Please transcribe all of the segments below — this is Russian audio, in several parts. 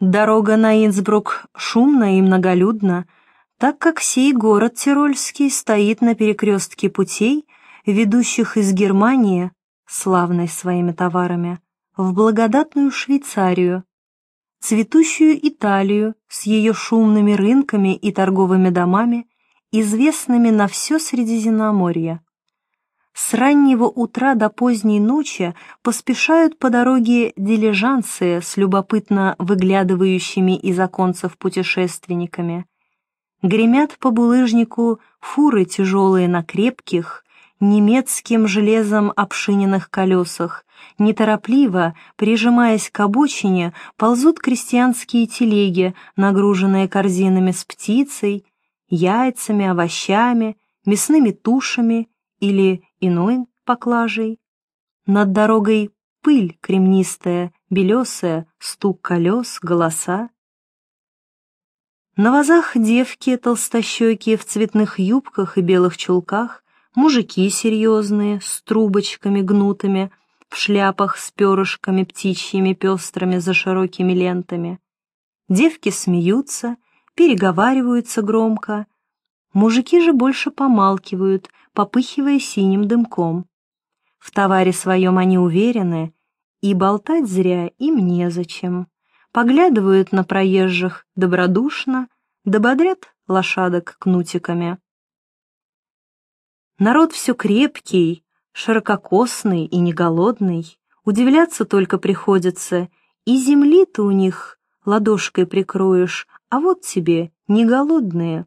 Дорога на Инсбрук шумна и многолюдна, так как сей город Тирольский стоит на перекрестке путей, ведущих из Германии, славной своими товарами, в благодатную Швейцарию, цветущую Италию с ее шумными рынками и торговыми домами, известными на все Средиземноморье. С раннего утра до поздней ночи поспешают по дороге дилижансы с любопытно выглядывающими из оконцев путешественниками. Гремят по булыжнику фуры тяжелые на крепких, немецким железом обшиненных колесах. Неторопливо, прижимаясь к обочине, ползут крестьянские телеги, нагруженные корзинами с птицей, яйцами, овощами, мясными тушами или иной поклажей. Над дорогой пыль кремнистая, белесая, стук колес, голоса. На вазах девки толстощекие в цветных юбках и белых чулках, мужики серьезные, с трубочками гнутыми, в шляпах с перышками птичьими пестрыми за широкими лентами. Девки смеются, переговариваются громко. Мужики же больше помалкивают, попыхивая синим дымком. В товаре своем они уверены, и болтать зря им незачем. Поглядывают на проезжих добродушно, дободрят лошадок кнутиками. Народ все крепкий, ширококосный и не голодный, удивляться только приходится, и земли-то у них ладошкой прикроешь, а вот тебе не голодные.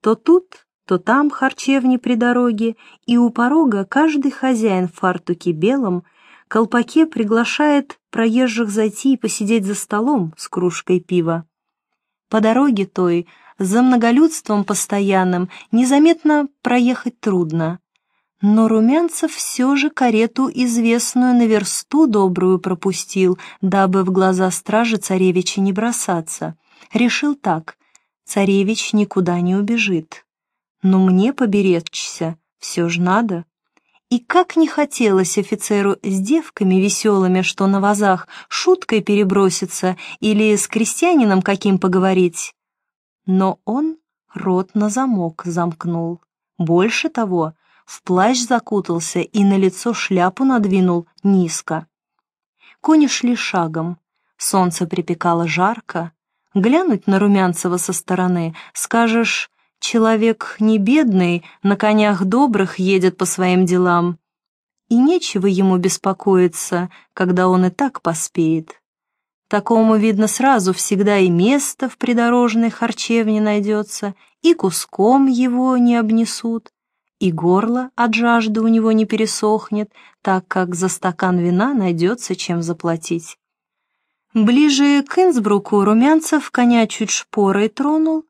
То тут, то там харчевни при дороге, и у порога каждый хозяин в фартуке белом, колпаке приглашает проезжих зайти и посидеть за столом с кружкой пива. По дороге той, за многолюдством постоянным, незаметно проехать трудно. Но Румянцев все же карету известную на версту добрую пропустил, дабы в глаза стражи царевича не бросаться. Решил так, царевич никуда не убежит но мне поберечься все ж надо. И как не хотелось офицеру с девками веселыми, что на вазах, шуткой переброситься или с крестьянином каким поговорить. Но он рот на замок замкнул. Больше того, в плащ закутался и на лицо шляпу надвинул низко. Кони шли шагом, солнце припекало жарко. Глянуть на Румянцева со стороны, скажешь, Человек не бедный, на конях добрых едет по своим делам. И нечего ему беспокоиться, когда он и так поспеет. Такому, видно, сразу всегда и место в придорожной харчевне найдется, и куском его не обнесут, и горло от жажды у него не пересохнет, так как за стакан вина найдется чем заплатить. Ближе к Инсбруку Румянцев коня чуть шпорой тронул,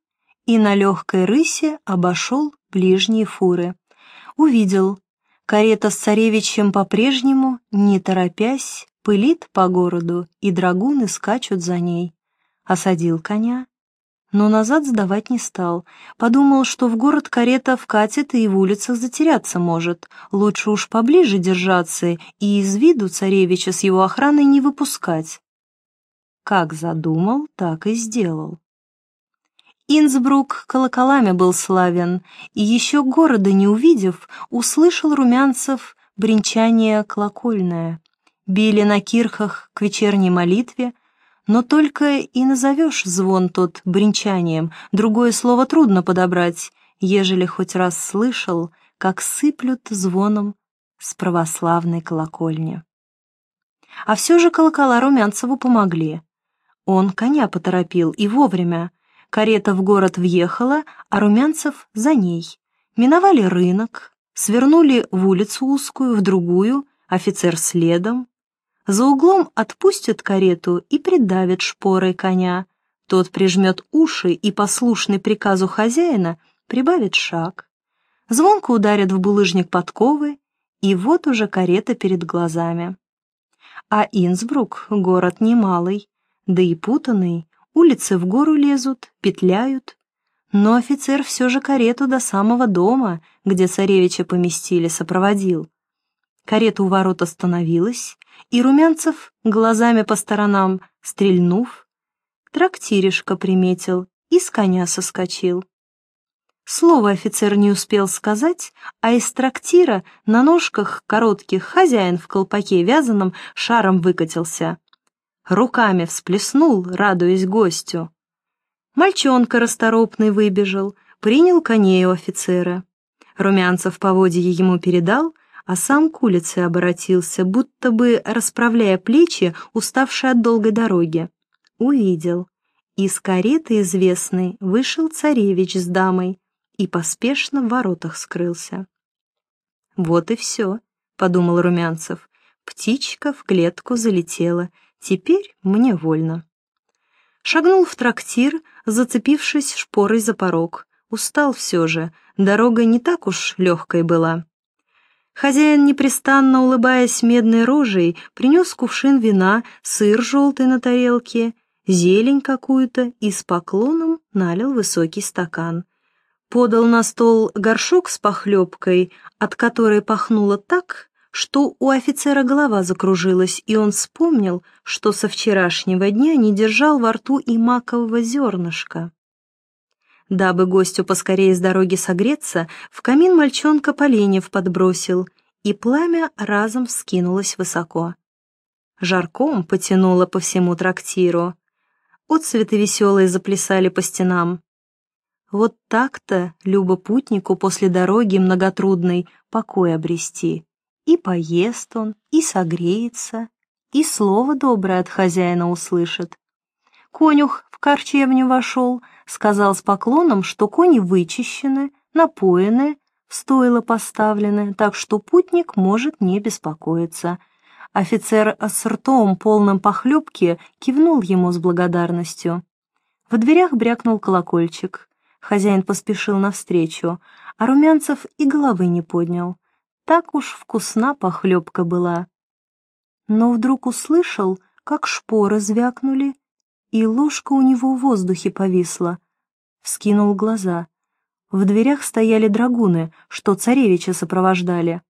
и на легкой рысе обошел ближние фуры. Увидел, карета с царевичем по-прежнему, не торопясь, пылит по городу, и драгуны скачут за ней. Осадил коня, но назад сдавать не стал. Подумал, что в город карета вкатит и в улицах затеряться может. Лучше уж поближе держаться и из виду царевича с его охраной не выпускать. Как задумал, так и сделал. Инсбрук колоколами был славен, и еще города не увидев, услышал Румянцев бренчание колокольное. Били на кирхах к вечерней молитве, но только и назовешь звон тот бренчанием, другое слово трудно подобрать, ежели хоть раз слышал, как сыплют звоном с православной колокольни. А все же колокола Румянцеву помогли. Он коня поторопил и вовремя, Карета в город въехала, а Румянцев за ней. Миновали рынок, свернули в улицу узкую, в другую, офицер следом. За углом отпустят карету и придавят шпорой коня. Тот прижмет уши и, послушный приказу хозяина, прибавит шаг. Звонко ударят в булыжник подковы, и вот уже карета перед глазами. А Инсбрук — город немалый, да и путанный, Улицы в гору лезут, петляют. Но офицер все же карету до самого дома, где царевича поместили, сопроводил. Карета у ворот остановилась, и Румянцев, глазами по сторонам стрельнув, трактиришка приметил и с коня соскочил. Слово офицер не успел сказать, а из трактира на ножках коротких хозяин в колпаке вязаном шаром выкатился. Руками всплеснул, радуясь гостю. Мальчонка расторопный выбежал, принял коней у офицера. Румянцев поводье ему передал, а сам к улице обратился, будто бы расправляя плечи, уставший от долгой дороги. Увидел. Из кареты известной вышел царевич с дамой, и поспешно в воротах скрылся. «Вот и все», — подумал Румянцев. «Птичка в клетку залетела. Теперь мне вольно». Шагнул в трактир, зацепившись шпорой за порог. Устал все же, дорога не так уж легкой была. Хозяин, непрестанно улыбаясь медной рожей, принес кувшин вина, сыр желтый на тарелке, зелень какую-то и с поклоном налил высокий стакан подал на стол горшок с похлебкой, от которой пахнуло так, что у офицера голова закружилась, и он вспомнил, что со вчерашнего дня не держал во рту и макового зернышка. Дабы гостю поскорее с дороги согреться, в камин мальчонка поленьев подбросил, и пламя разом вскинулось высоко. Жарком потянуло по всему трактиру. Отцветы веселые заплясали по стенам. Вот так-то любопутнику после дороги многотрудной покой обрести. И поест он, и согреется, и слово доброе от хозяина услышит. Конюх в корчевню вошел, сказал с поклоном, что кони вычищены, напоены, в стойло поставлены, так что путник может не беспокоиться. Офицер с ртом, полным похлебки, кивнул ему с благодарностью. В дверях брякнул колокольчик. Хозяин поспешил навстречу, а Румянцев и головы не поднял. Так уж вкусна похлебка была. Но вдруг услышал, как шпоры звякнули, и ложка у него в воздухе повисла. Вскинул глаза. В дверях стояли драгуны, что царевича сопровождали.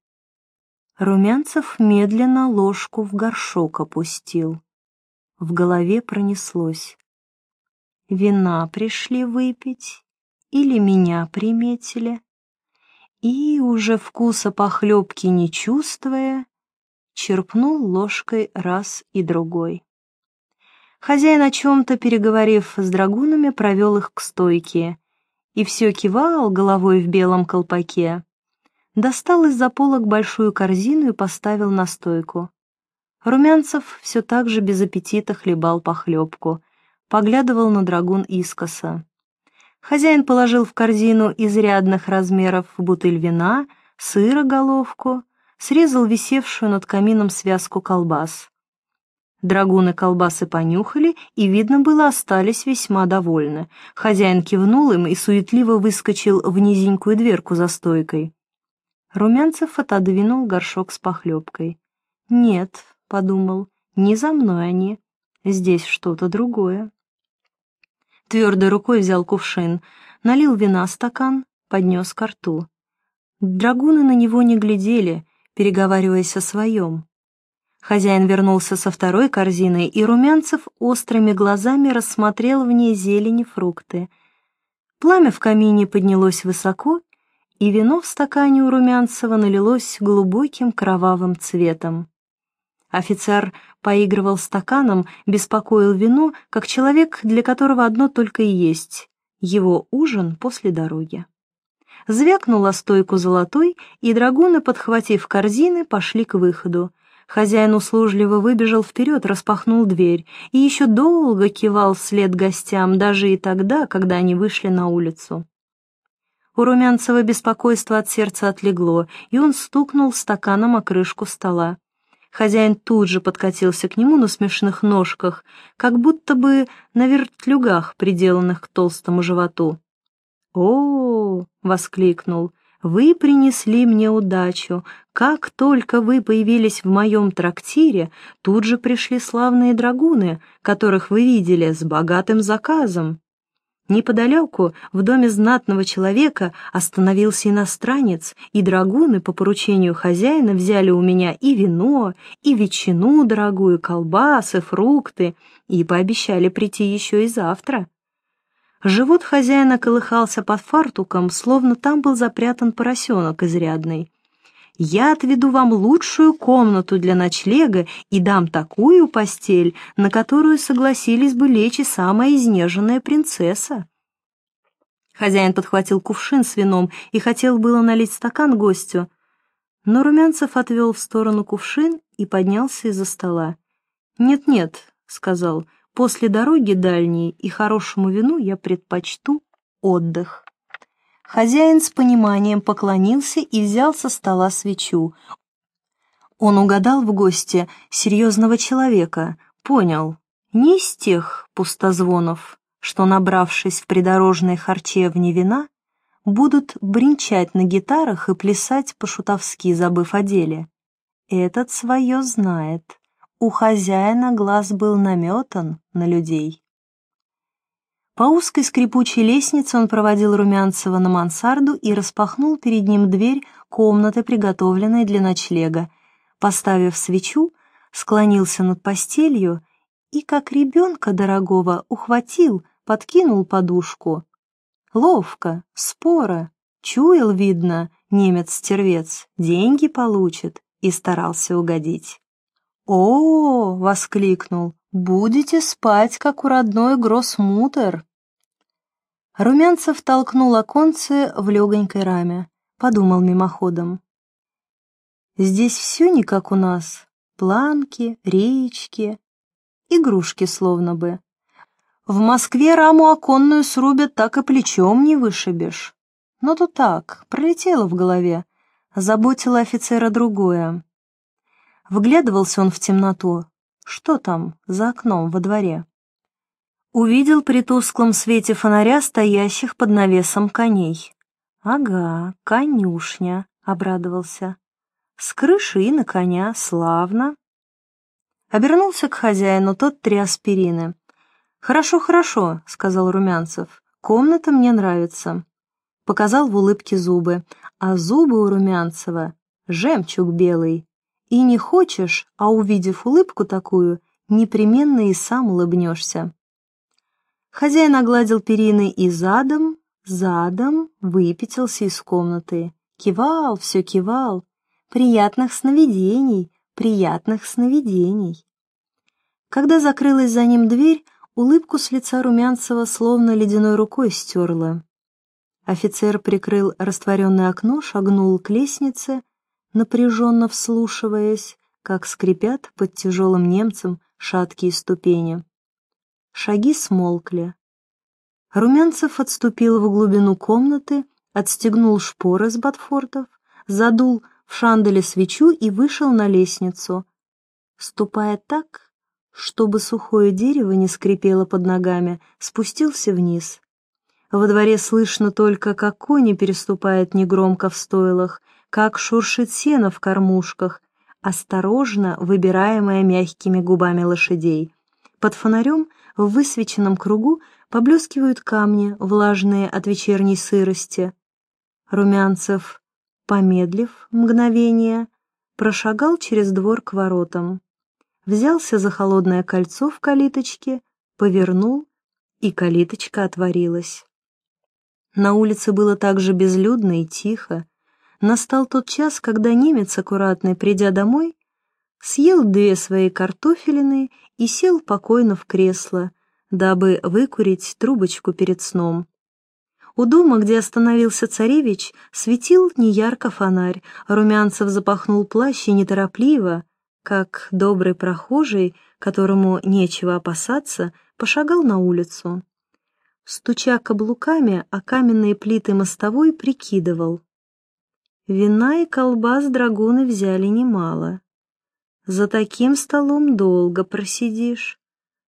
Румянцев медленно ложку в горшок опустил. В голове пронеслось. Вина пришли выпить или меня приметили, и, уже вкуса похлебки не чувствуя, черпнул ложкой раз и другой. Хозяин о чем-то, переговорив с драгунами, провел их к стойке и все кивал головой в белом колпаке. Достал из-за полок большую корзину и поставил на стойку. Румянцев все так же без аппетита хлебал похлебку, поглядывал на драгун искоса. Хозяин положил в корзину изрядных размеров бутыль вина, сыра головку, срезал висевшую над камином связку колбас. Драгуны колбасы понюхали и, видно было, остались весьма довольны. Хозяин кивнул им и суетливо выскочил в низенькую дверку за стойкой. Румянцев отодвинул горшок с похлебкой. «Нет», — подумал, — «не за мной они, здесь что-то другое». Твердой рукой взял кувшин, налил вина стакан, поднес ко рту. Драгуны на него не глядели, переговариваясь о своем. Хозяин вернулся со второй корзиной, и Румянцев острыми глазами рассмотрел в ней зелени фрукты. Пламя в камине поднялось высоко, и вино в стакане у Румянцева налилось глубоким кровавым цветом. Офицер поигрывал стаканом, беспокоил вино, как человек, для которого одно только и есть — его ужин после дороги. Звякнула стойку золотой, и драгуны, подхватив корзины, пошли к выходу. Хозяин услужливо выбежал вперед, распахнул дверь и еще долго кивал вслед гостям, даже и тогда, когда они вышли на улицу. У Румянцева беспокойство от сердца отлегло, и он стукнул стаканом о крышку стола. Хозяин тут же подкатился к нему на смешных ножках, как будто бы на вертлюгах, приделанных к толстому животу. «О!» — воскликнул. «Вы принесли мне удачу. Как только вы появились в моем трактире, тут же пришли славные драгуны, которых вы видели, с богатым заказом». Неподалеку, в доме знатного человека, остановился иностранец, и драгуны по поручению хозяина взяли у меня и вино, и ветчину дорогую, колбасы, фрукты, и пообещали прийти еще и завтра. Живот хозяина колыхался под фартуком, словно там был запрятан поросенок изрядный. «Я отведу вам лучшую комнату для ночлега и дам такую постель, на которую согласились бы лечь и самая изнеженная принцесса». Хозяин подхватил кувшин с вином и хотел было налить стакан гостю, но Румянцев отвел в сторону кувшин и поднялся из-за стола. «Нет-нет», — сказал, — После дороги дальней и хорошему вину я предпочту отдых. Хозяин с пониманием поклонился и взял со стола свечу. Он угадал в госте серьезного человека, понял, не из тех пустозвонов, что, набравшись в придорожной харчевне вина, будут бренчать на гитарах и плясать по-шутовски, забыв о деле. Этот свое знает. У хозяина глаз был наметан на людей. По узкой скрипучей лестнице он проводил Румянцева на мансарду и распахнул перед ним дверь комнаты, приготовленной для ночлега. Поставив свечу, склонился над постелью и, как ребенка дорогого, ухватил, подкинул подушку. Ловко, споро, чуял, видно, немец-стервец, деньги получит и старался угодить. «О!» — воскликнул. «Будете спать, как у родной гроссмутер!» Румянцев толкнул оконце в легонькой раме, подумал мимоходом. «Здесь все не как у нас. Планки, речки, игрушки словно бы. В Москве раму оконную срубят, так и плечом не вышибешь. Но то так, пролетело в голове, заботило офицера другое. Вглядывался он в темноту. Что там за окном во дворе? Увидел при тусклом свете фонаря стоящих под навесом коней. «Ага, конюшня», — обрадовался. «С крыши и на коня, славно». Обернулся к хозяину, тот три аспирины. «Хорошо, хорошо», — сказал Румянцев. «Комната мне нравится». Показал в улыбке зубы, а зубы у Румянцева — жемчуг белый, и не хочешь, а увидев улыбку такую, непременно и сам улыбнешься. Хозяин огладил перины и задом, задом выпятился из комнаты. Кивал, все кивал. Приятных сновидений, приятных сновидений. Когда закрылась за ним дверь, улыбку с лица Румянцева словно ледяной рукой стерла. Офицер прикрыл растворенное окно, шагнул к лестнице, напряженно вслушиваясь, как скрипят под тяжелым немцем шаткие ступени. Шаги смолкли. Румянцев отступил в глубину комнаты, отстегнул шпоры с ботфортов, задул в шанделе свечу и вышел на лестницу, ступая так, чтобы сухое дерево не скрипело под ногами, спустился вниз. Во дворе слышно только, как кони переступают негромко в стойлах, как шуршит сено в кормушках, осторожно выбираемое мягкими губами лошадей. Под фонарем в высвеченном кругу поблескивают камни, влажные от вечерней сырости. Румянцев, помедлив мгновение, прошагал через двор к воротам. Взялся за холодное кольцо в калиточке, повернул, и калиточка отворилась. На улице было так же безлюдно и тихо, настал тот час, когда немец, аккуратный, придя домой, съел две свои картофелины и сел покойно в кресло, дабы выкурить трубочку перед сном. У дома, где остановился царевич, светил неярко фонарь, Румянцев запахнул плащ и неторопливо, как добрый прохожий, которому нечего опасаться, пошагал на улицу. Стуча каблуками о каменные плиты мостовой, прикидывал. Вина и колбас драгуны взяли немало. За таким столом долго просидишь.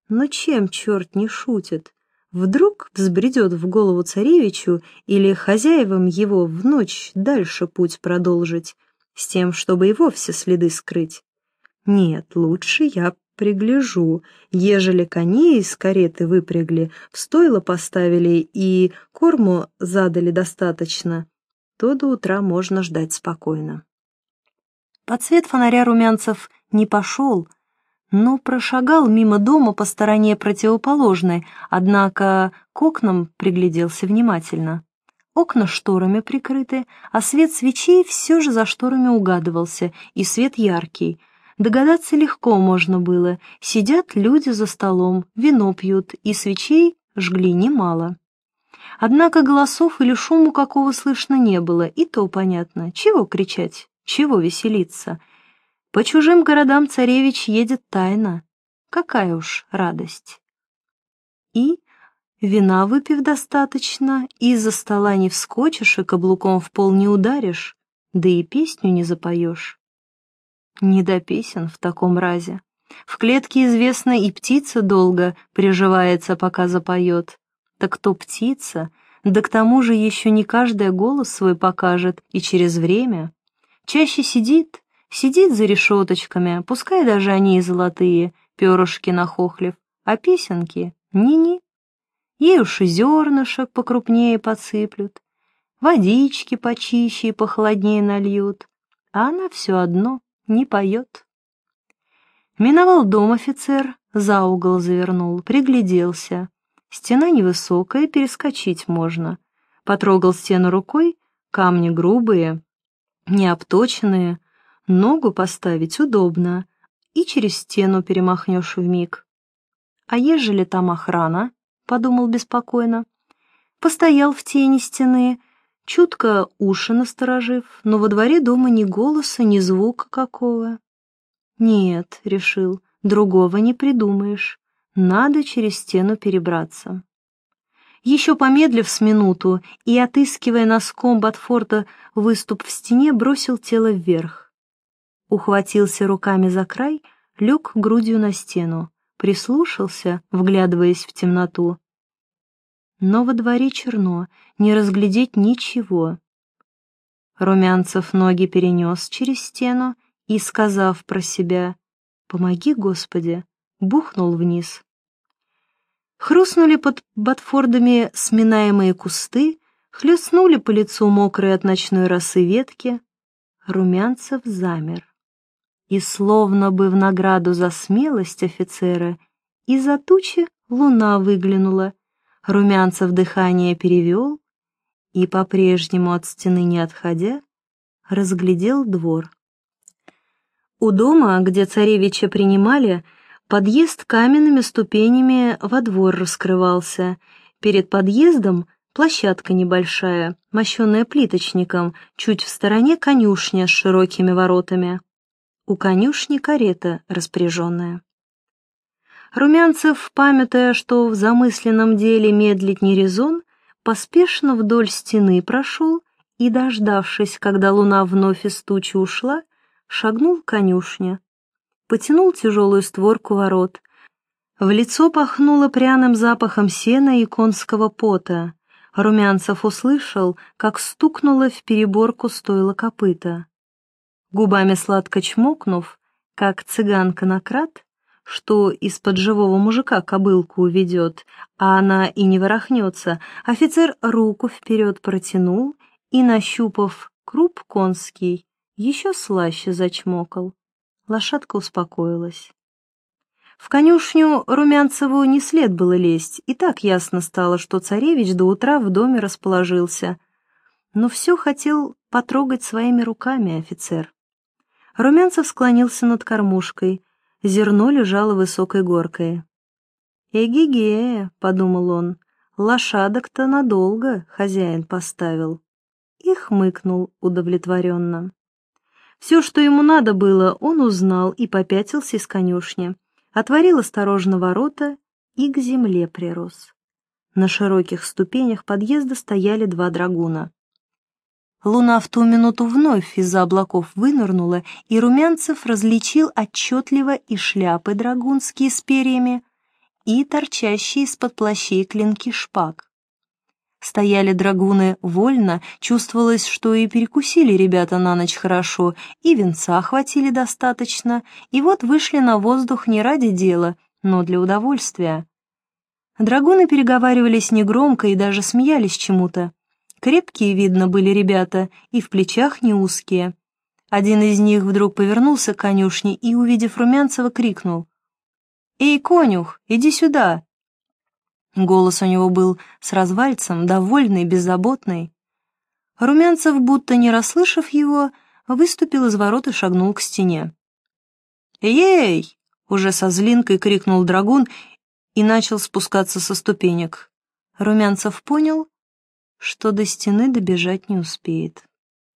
Но чем черт не шутит? Вдруг взбредет в голову царевичу или хозяевам его в ночь дальше путь продолжить, с тем, чтобы и вовсе следы скрыть. Нет, лучше я пригляжу. Ежели коней из кареты выпрягли, в стойло поставили и корму задали достаточно, то до утра можно ждать спокойно. Под свет фонаря Румянцев не пошел, но прошагал мимо дома по стороне противоположной, однако к окнам пригляделся внимательно. Окна шторами прикрыты, а свет свечей все же за шторами угадывался, и свет яркий. Догадаться легко можно было. Сидят люди за столом, вино пьют, и свечей жгли немало. Однако голосов или шуму какого слышно не было, и то понятно. Чего кричать, чего веселиться? По чужим городам царевич едет тайно. Какая уж радость. И Вина выпив достаточно, из-за стола не вскочишь и каблуком в пол не ударишь, да и песню не запоешь. Не до песен в таком разе. В клетке известно и птица долго приживается, пока запоет. Так кто птица, да к тому же еще не каждая голос свой покажет, и через время. Чаще сидит, сидит за решеточками, пускай даже они и золотые, перышки нахохлив, а песенки — ни-ни. Ей уж и зернышек покрупнее подсыплют, водички почище и похолоднее нальют, а она все одно не поет. Миновал дом офицер, за угол завернул, пригляделся. Стена невысокая, перескочить можно. Потрогал стену рукой, камни грубые, необточенные, ногу поставить удобно, и через стену перемахнешь вмиг. А ежели там охрана, подумал беспокойно. Постоял в тени стены, чутко уши насторожив, но во дворе дома ни голоса, ни звука какого. Нет, решил, другого не придумаешь. Надо через стену перебраться. Еще помедлив с минуту и, отыскивая носком Батфорта выступ в стене, бросил тело вверх. Ухватился руками за край, лег грудью на стену прислушался, вглядываясь в темноту. Но во дворе черно, не разглядеть ничего. Румянцев ноги перенес через стену и, сказав про себя «Помоги, Господи!», бухнул вниз. Хрустнули под ботфордами сминаемые кусты, хлестнули по лицу мокрые от ночной росы ветки. Румянцев замер и словно бы в награду за смелость офицера из-за тучи луна выглянула, Румянцев дыхание перевел и, по-прежнему от стены не отходя, разглядел двор. У дома, где царевича принимали, подъезд каменными ступенями во двор раскрывался. Перед подъездом площадка небольшая, мощенная плиточником, чуть в стороне конюшня с широкими воротами. У конюшни карета распоряженная. Румянцев, памятая, что в замысленном деле медлить не резон, поспешно вдоль стены прошел и, дождавшись, когда луна вновь из тучи ушла, шагнул к конюшне. Потянул тяжелую створку ворот. В лицо пахнуло пряным запахом сена и конского пота. Румянцев услышал, как стукнуло в переборку стойла копыта губами сладко чмокнув, как цыганка на крат, что из-под живого мужика кобылку уведет, а она и не ворохнется, офицер руку вперед протянул и, нащупав круп конский, еще слаще зачмокал. Лошадка успокоилась. В конюшню Румянцеву не след было лезть, и так ясно стало, что царевич до утра в доме расположился. Но все хотел потрогать своими руками офицер. Румянцев склонился над кормушкой. Зерно лежало высокой горкой. «Эге-ге», — подумал он, — «лошадок-то надолго хозяин поставил». И хмыкнул удовлетворенно. Все, что ему надо было, он узнал и попятился из конюшни. Отворил осторожно ворота и к земле прирос. На широких ступенях подъезда стояли два драгуна. Луна в ту минуту вновь из-за облаков вынырнула, и Румянцев различил отчетливо и шляпы драгунские с перьями, и торчащие из-под плащей клинки шпаг. Стояли драгуны вольно, чувствовалось, что и перекусили ребята на ночь хорошо, и венца хватили достаточно, и вот вышли на воздух не ради дела, но для удовольствия. Драгуны переговаривались негромко и даже смеялись чему-то. Крепкие, видно, были ребята, и в плечах не узкие. Один из них вдруг повернулся к конюшне и, увидев Румянцева, крикнул. «Эй, конюх, иди сюда!» Голос у него был с развальцем, довольный, беззаботный. Румянцев, будто не расслышав его, выступил из ворот и шагнул к стене. «Ей!» — уже со злинкой крикнул драгун и начал спускаться со ступенек. Румянцев понял, что до стены добежать не успеет.